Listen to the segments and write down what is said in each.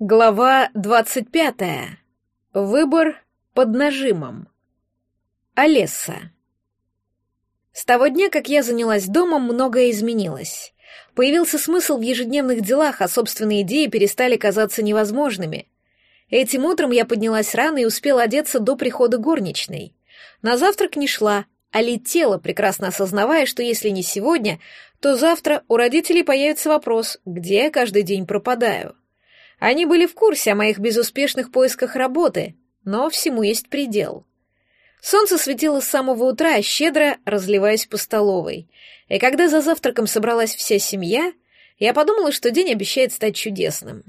Глава двадцать пятая. Выбор под нажимом. Олеса. С того дня, как я занялась домом, многое изменилось. Появился смысл в ежедневных делах, а собственные идеи перестали казаться невозможными. Этим утром я поднялась рано и успела одеться до прихода горничной. На завтрак не шла, а летела, прекрасно осознавая, что если не сегодня, то завтра у родителей появится вопрос, где я каждый день пропадаю. Они были в курсе о моих безуспешных поисках работы, но всему есть предел. Солнце светило с самого утра, щедро разливаясь по столовой. И когда за завтраком собралась вся семья, я подумала, что день обещает стать чудесным.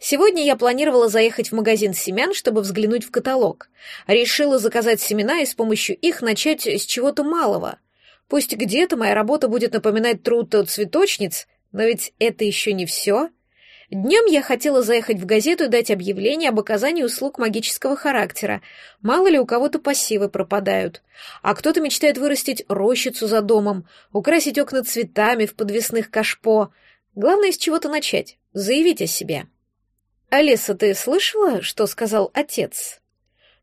Сегодня я планировала заехать в магазин семян, чтобы взглянуть в каталог. Решила заказать семена и с помощью их начать с чего-то малого. Пусть где-то моя работа будет напоминать труд цветочниц, но ведь это еще не все. Днем я хотела заехать в газету и дать объявление об оказании услуг магического характера. Мало ли у кого-то пассивы пропадают. А кто-то мечтает вырастить рощицу за домом, украсить окна цветами в подвесных кашпо. Главное, с чего-то начать, заявить о себе. «Алиса, ты слышала, что сказал отец?»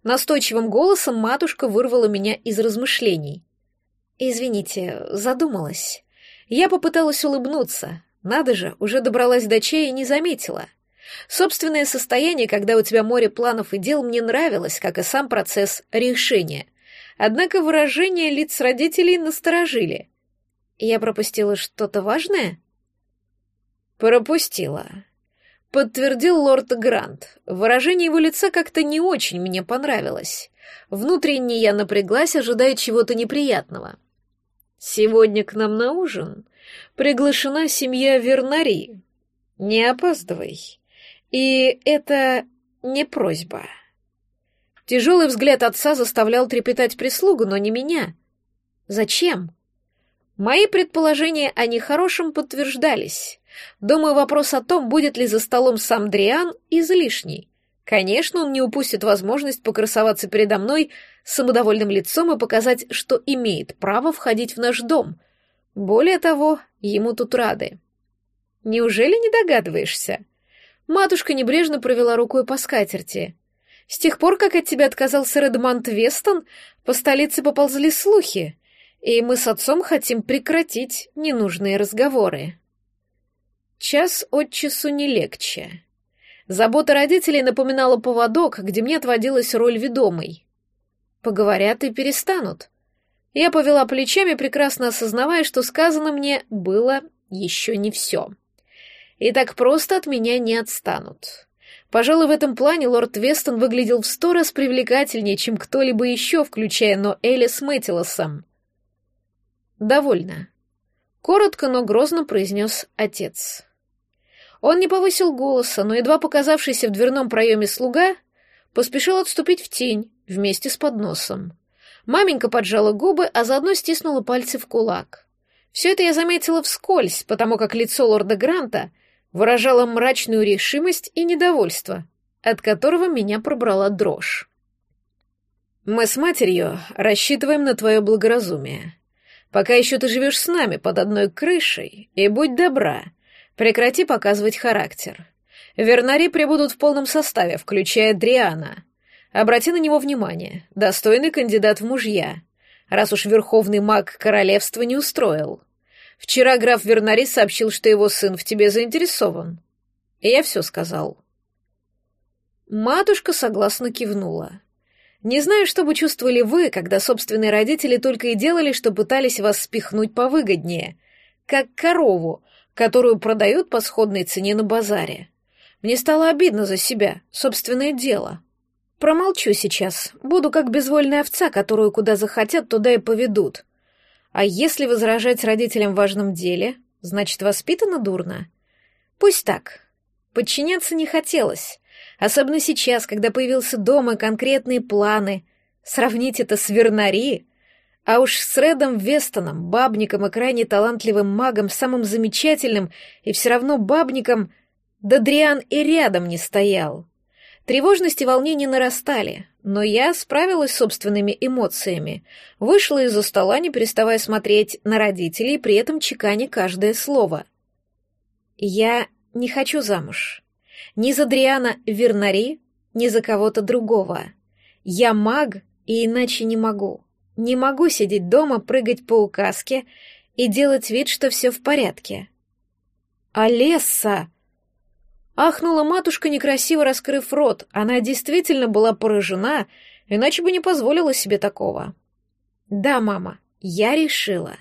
Настойчивым голосом матушка вырвала меня из размышлений. «Извините, задумалась». Я попыталась улыбнуться, надо же, уже добралась до чая и не заметила. Собственное состояние, когда у тебя море планов и дел, мне нравилось, как и сам процесс решения. Однако выражения лиц родителей насторожили. Я пропустила что-то важное? Пропустила. Подтвердил лорд Грант. Выражение его лица как-то не очень мне понравилось. Внутренне я напряглась, ожидая чего-то неприятного. «Сегодня к нам на ужин приглашена семья Вернари. Не опаздывай. И это не просьба. Тяжелый взгляд отца заставлял трепетать прислугу, но не меня. Зачем? Мои предположения о нехорошем подтверждались. Думаю, вопрос о том, будет ли за столом сам Дриан, излишний. Конечно, он не упустит возможность покрасоваться передо мной самодовольным лицом и показать, что имеет право входить в наш дом — более того, ему тут рады. Неужели не догадываешься? Матушка небрежно провела рукой по скатерти. С тех пор, как от тебя отказался Редмонт Вестон, по столице поползли слухи, и мы с отцом хотим прекратить ненужные разговоры. Час от часу не легче. Забота родителей напоминала поводок, где мне отводилась роль ведомой. Поговорят и перестанут. Я повела плечами, прекрасно осознавая, что сказано мне было еще не все. И так просто от меня не отстанут. Пожалуй, в этом плане лорд Вестон выглядел в сто раз привлекательнее, чем кто-либо еще, включая Ноэля с Мэтилосом. «Довольно», — коротко, но грозно произнес отец. Он не повысил голоса, но едва показавшийся в дверном проеме слуга поспешил отступить в тень вместе с подносом. Маменька поджала губы, а заодно стиснула пальцы в кулак. Все это я заметила вскользь, потому как лицо лорда Гранта выражало мрачную решимость и недовольство, от которого меня пробрала дрожь. «Мы с матерью рассчитываем на твое благоразумие. Пока еще ты живешь с нами под одной крышей, и будь добра, прекрати показывать характер. Вернари прибудут в полном составе, включая Дриана. Обрати на него внимание. Достойный кандидат в мужья. Раз уж верховный маг королевства не устроил. Вчера граф Вернари сообщил, что его сын в тебе заинтересован. И я все сказал. Матушка согласно кивнула. Не знаю, что бы чувствовали вы, когда собственные родители только и делали, что пытались вас спихнуть повыгоднее, как корову, которую продают по сходной цене на базаре. Мне стало обидно за себя, собственное дело. Промолчу сейчас. Буду как безвольная овца, которую куда захотят, туда и поведут. А если возражать родителям в важном деле, значит, воспитана дурно? Пусть так. Подчиняться не хотелось. Особенно сейчас, когда появился дом и конкретные планы. Сравнить это с Вернари. А уж с Редом Вестоном, бабником и крайне талантливым магом, самым замечательным и все равно бабником, да Дриан и рядом не стоял. Тревожность и волнение нарастали, но я справилась с собственными эмоциями, вышла из-за стола, не переставая смотреть на родителей, при этом чеканя каждое слово. «Я не хочу замуж. Ни за Дриана Вернари, ни за кого-то другого. Я маг, и иначе не могу. Не могу сидеть дома, прыгать по указке и делать вид, что все в порядке. «Олесса!» Ахнула матушка, некрасиво раскрыв рот. Она действительно была поражена, иначе бы не позволила себе такого. «Да, мама, я решила.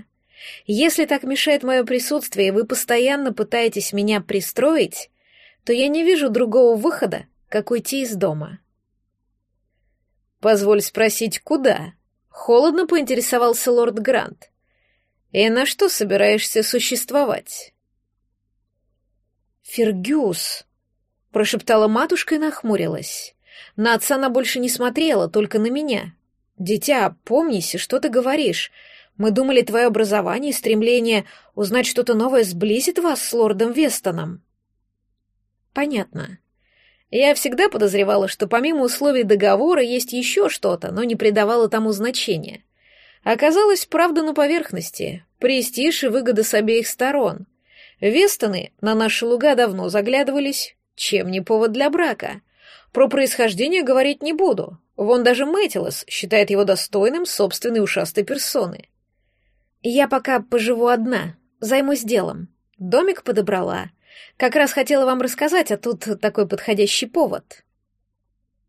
Если так мешает мое присутствие, и вы постоянно пытаетесь меня пристроить, то я не вижу другого выхода, как уйти из дома». «Позволь спросить, куда?» — холодно поинтересовался лорд Грант. «И на что собираешься существовать?» «Фергюс!» — прошептала матушка и нахмурилась. На отца она больше не смотрела, только на меня. «Дитя, помнись, что ты говоришь. Мы думали, твое образование и стремление узнать что-то новое сблизит вас с лордом Вестоном». «Понятно. Я всегда подозревала, что помимо условий договора есть еще что-то, но не придавала тому значения. Оказалось, правда на поверхности, престиж и выгода с обеих сторон. Вестоны на наши луга давно заглядывались, чем не повод для брака. Про происхождение говорить не буду. Вон даже Мэтилос считает его достойным собственной ушастой персоны. Я пока поживу одна, займусь делом. Домик подобрала. Как раз хотела вам рассказать, а тут такой подходящий повод.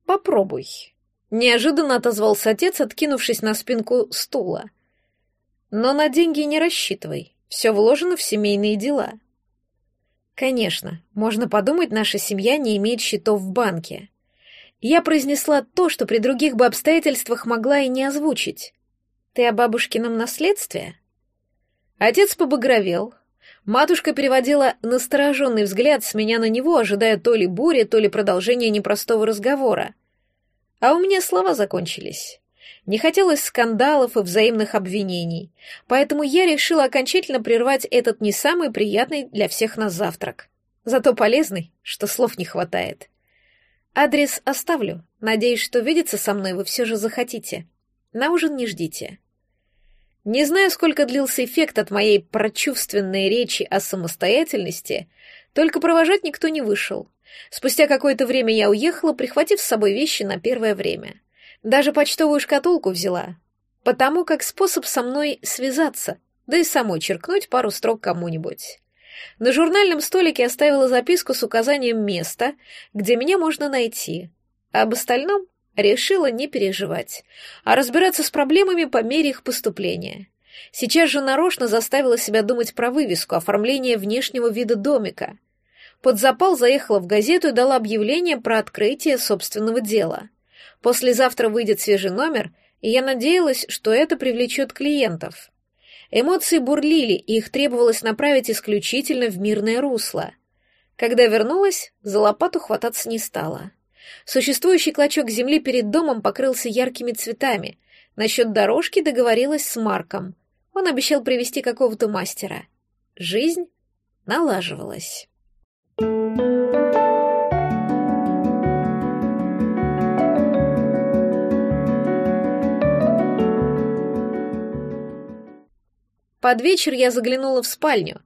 Попробуй. Неожиданно отозвался отец, откинувшись на спинку стула. Но на деньги не рассчитывай. Все вложено в семейные дела. Конечно, можно подумать, наша семья не имеет счетов в банке. Я произнесла то, что при других бы обстоятельствах могла и не озвучить. Ты о бабушкином наследстве? Отец побагровел. Матушка переводила настороженный взгляд с меня на него, ожидая то ли бури, то ли продолжения непростого разговора. А у меня слова закончились. Не хотелось скандалов и взаимных обвинений, поэтому я решила окончательно прервать этот не самый приятный для всех нас завтрак. Зато полезный, что слов не хватает. Адрес оставлю. Надеюсь, что видеться со мной вы все же захотите. На ужин не ждите. Не знаю, сколько длился эффект от моей прочувственной речи о самостоятельности, только провожать никто не вышел. Спустя какое-то время я уехала, прихватив с собой вещи на первое время. Даже почтовую шкатулку взяла, потому как способ со мной связаться, да и самой черкнуть пару строк кому-нибудь. На журнальном столике оставила записку с указанием места, где меня можно найти. А об остальном решила не переживать, а разбираться с проблемами по мере их поступления. Сейчас же нарочно заставила себя думать про вывеску, оформление внешнего вида домика. Под запал заехала в газету и дала объявление про открытие собственного дела. Послезавтра выйдет свежий номер, и я надеялась, что это привлечет клиентов. Эмоции бурлили, и их требовалось направить исключительно в мирное русло. Когда вернулась, за лопату хвататься не стала. Существующий клочок земли перед домом покрылся яркими цветами. Насчет дорожки договорилась с Марком. Он обещал привести какого-то мастера. Жизнь налаживалась. Под вечер я заглянула в спальню,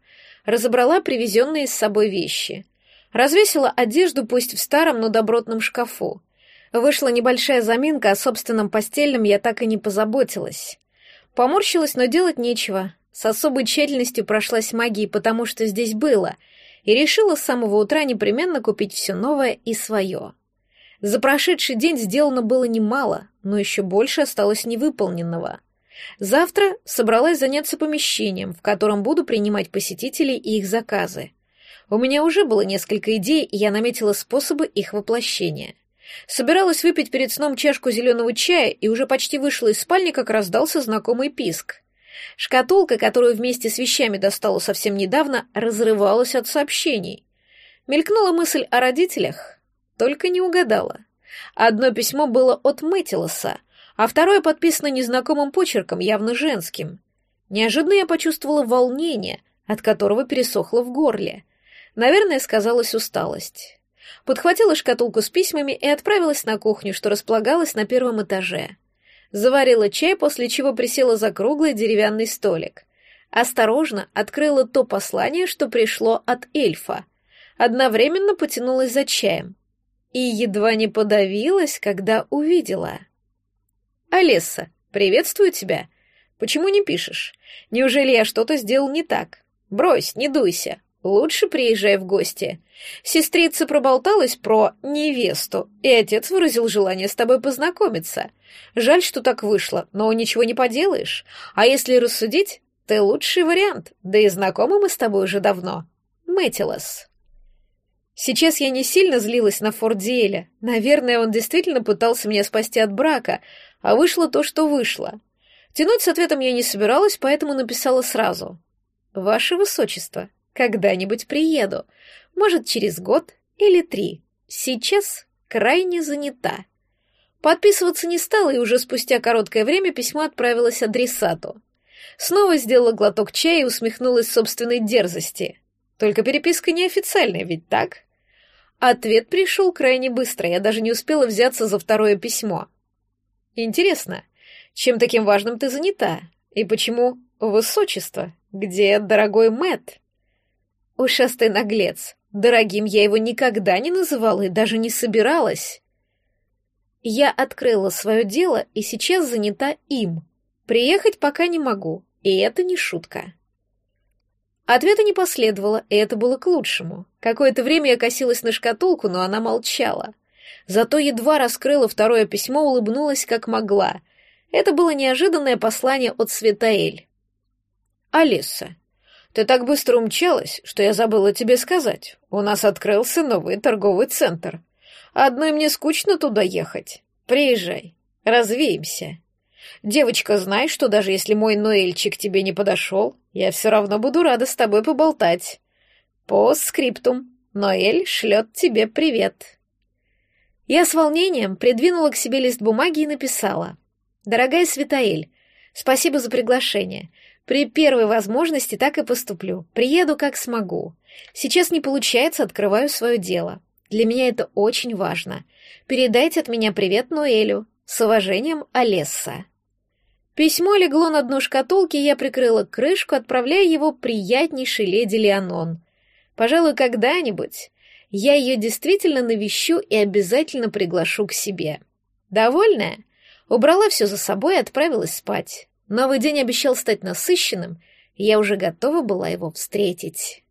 разобрала привезенные с собой вещи. Развесила одежду пусть в старом, но добротном шкафу. Вышла небольшая заминка, о собственном постельном я так и не позаботилась. Поморщилась, но делать нечего. С особой тщательностью прошлась магией, потому что здесь было, и решила с самого утра непременно купить все новое и свое. За прошедший день сделано было немало, но еще больше осталось невыполненного. Завтра собралась заняться помещением, в котором буду принимать посетителей и их заказы. У меня уже было несколько идей, и я наметила способы их воплощения. Собиралась выпить перед сном чашку зеленого чая и уже почти вышла из спальни, как раздался знакомый писк. Шкатулка, которую вместе с вещами достала совсем недавно, разрывалась от сообщений. Мелькнула мысль о родителях, только не угадала. Одно письмо было от Мэтилоса, а второе подписано незнакомым почерком, явно женским. Неожиданно я почувствовала волнение, от которого пересохло в горле. Наверное, сказалась усталость. Подхватила шкатулку с письмами и отправилась на кухню, что располагалась на первом этаже. Заварила чай, после чего присела за круглый деревянный столик. Осторожно открыла то послание, что пришло от эльфа. одновременно потянулась за чаем и едва не подавилась, когда увидела. «Алиса, приветствую тебя. Почему не пишешь? Неужели я что-то сделал не так? Брось, не дуйся. Лучше приезжай в гости. Сестрица проболталась про невесту, и отец выразил желание с тобой познакомиться. Жаль, что так вышло, но ничего не поделаешь. А если рассудить, ты лучший вариант, да и знакомы мы с тобой уже давно. Мэтилос. Сейчас я не сильно злилась на Фордиэля. Наверное, он действительно пытался меня спасти от брака, а вышло то, что вышло. Тянуть с ответом я не собиралась, поэтому написала сразу. «Ваше Высочество, когда-нибудь приеду. Может, через год или три. Сейчас крайне занята». Подписываться не стала, и уже спустя короткое время письмо отправилось адресату. Снова сделала глоток чая и усмехнулась собственной дерзости. Только переписка неофициальная, ведь так? Ответ пришел крайне быстро, я даже не успела взяться за второе письмо. Интересно, чем таким важным ты занята? И почему высочество? Где дорогой Мэт? Ушастый наглец. Дорогим я его никогда не называла и даже не собиралась. Я открыла свое дело и сейчас занята им. Приехать пока не могу, и это не шутка. Ответа не последовало, и это было к лучшему. Какое-то время я косилась на шкатулку, но она молчала. Зато едва раскрыла второе письмо, улыбнулась как могла. Это было неожиданное послание от Светаэль. «Алиса, ты так быстро умчалась, что я забыла тебе сказать. У нас открылся новый торговый центр. Одной мне скучно туда ехать. Приезжай, развеемся». Девочка, знай, что даже если мой Ноэльчик тебе не подошел, я все равно буду рада с тобой поболтать. По скриптум. Ноэль шлет тебе привет. Я с волнением придвинула к себе лист бумаги и написала. «Дорогая Светаэль, спасибо за приглашение. При первой возможности так и поступлю. Приеду, как смогу. Сейчас не получается, открываю свое дело. Для меня это очень важно. Передайте от меня привет Ноэлю. С уважением, Олесса». Письмо легло на дно шкатулки, я прикрыла крышку, отправляя его приятнейшей леди Леонон. Пожалуй, когда-нибудь я ее действительно навещу и обязательно приглашу к себе. Довольная? Убрала все за собой и отправилась спать. Новый день обещал стать насыщенным, и я уже готова была его встретить.